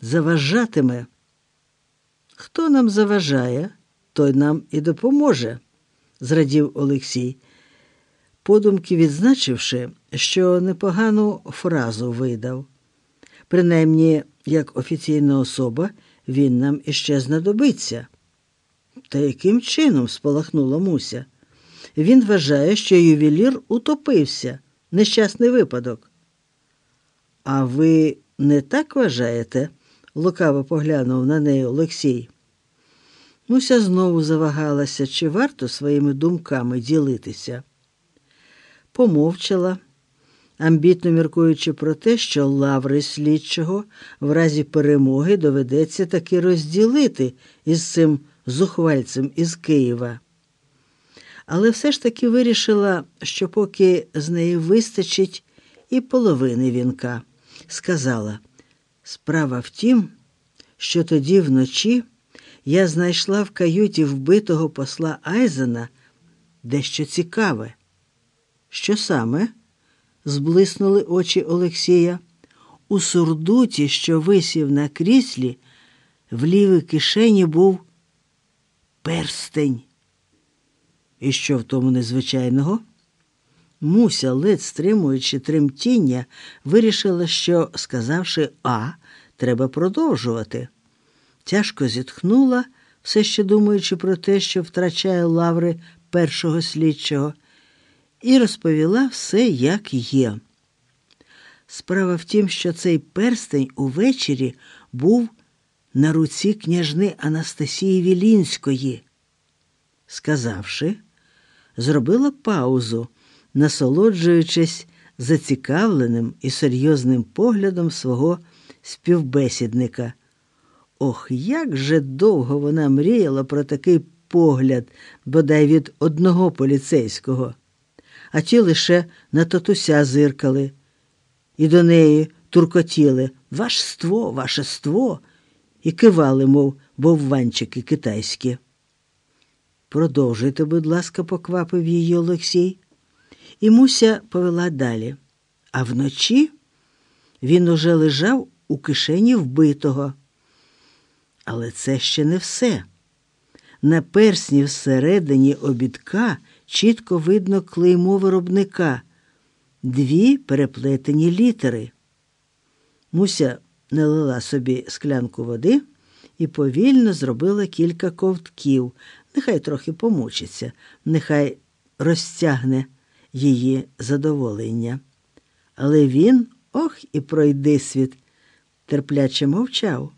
заважатиме. Хто нам заважає, той нам і допоможе, зрадів Олексій, подумки відзначивши, що непогану фразу видав. Принаймні, як офіційна особа, він нам іще знадобиться. Та яким чином спалахнула Муся? Він вважає, що ювелір утопився, нещасний випадок. А ви не так вважаєте? Лукаво поглянув на неї Олексій. Муся знову завагалася, чи варто своїми думками ділитися. Помовчала, амбітно міркуючи про те, що лаври слідчого в разі перемоги доведеться таки розділити із цим зухвальцем із Києва. Але все ж таки вирішила, що поки з неї вистачить і половини вінка, сказала. Справа в тім, що тоді вночі я знайшла в каюті вбитого посла Айзена дещо цікаве. Що саме? зблиснули очі Олексія. У сурдуті, що висів на кріслі, в лівій кишені був перстень. І що в тому незвичайного? Муся, ледь стримуючи тремтіння, вирішила, що, сказавши А, треба продовжувати. Тяжко зітхнула, все ще думаючи про те, що втрачає лаври першого слідчого, і розповіла все, як є. Справа в тім, що цей перстень увечері був на руці княжни Анастасії Вілінської. Сказавши, зробила паузу насолоджуючись зацікавленим і серйозним поглядом свого співбесідника. Ох, як же довго вона мріяла про такий погляд, бодай від одного поліцейського, а ті лише на татуся зиркали, і до неї туркотіли вашство, вашество, і кивали, мов бовванчики китайські. Продовжуйте, будь ласка, поквапив її Олексій. І Муся повела далі. А вночі він уже лежав у кишені вбитого. Але це ще не все. На персні всередині обідка чітко видно клеймо виробника, дві переплетені літери. Муся налила собі склянку води і повільно зробила кілька ковтків. Нехай трохи помучиться, нехай розтягне її задоволення. Але він, ох і пройди світ, терпляче мовчав,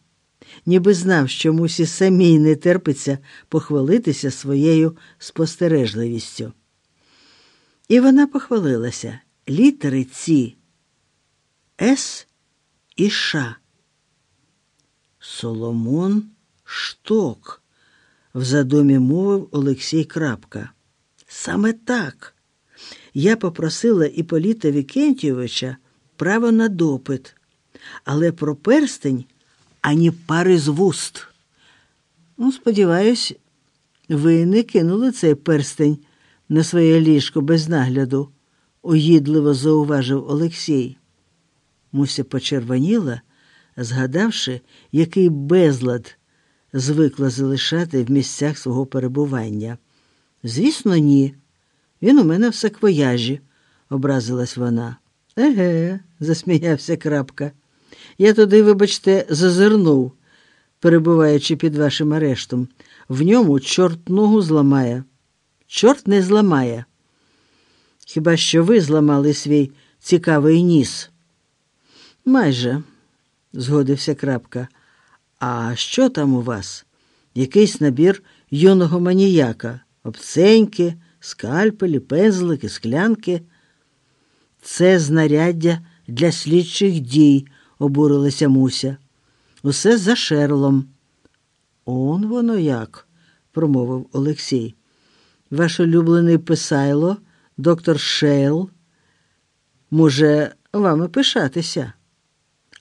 ніби знав, що мусі самій не терпиться похвалитися своєю спостережливістю. І вона похвалилася літери ці С і Ш. Соломон Шток, в задумі мовив Олексій Крапка. Саме так. Я попросила Іполіта Вікентійовича право на допит, але про перстень ані пари з вуст. Ну, сподіваюсь, ви не кинули цей перстень на своє ліжко без нагляду, угідливо зауважив Олексій. Муся почервоніла, згадавши, який безлад звикла залишати в місцях свого перебування. Звісно, ні. Він у мене в саквояжі, образилась вона. Еге, засміявся крапка. Я туди, вибачте, зазирнув, перебуваючи під вашим арештом. В ньому чорт ногу зламає. Чорт не зламає. Хіба що ви зламали свій цікавий ніс? Майже, згодився крапка. А що там у вас? Якийсь набір юного маніяка, обценьки, скальпелі, пензлики, склянки. Це знаряддя для слідчих дій, обурилася Муся. Усе за шерлом. Он воно як, промовив Олексій. Ваш улюблений писайло, доктор Шейл, може вами пишатися.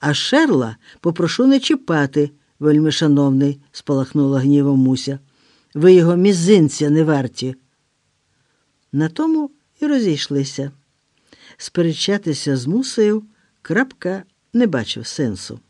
А шерла попрошу не чіпати, вельми шановний, спалахнула гнівом Муся. Ви його мізинця не варті. На тому і розійшлися. Сперечатися з мусею крапка не бачив сенсу.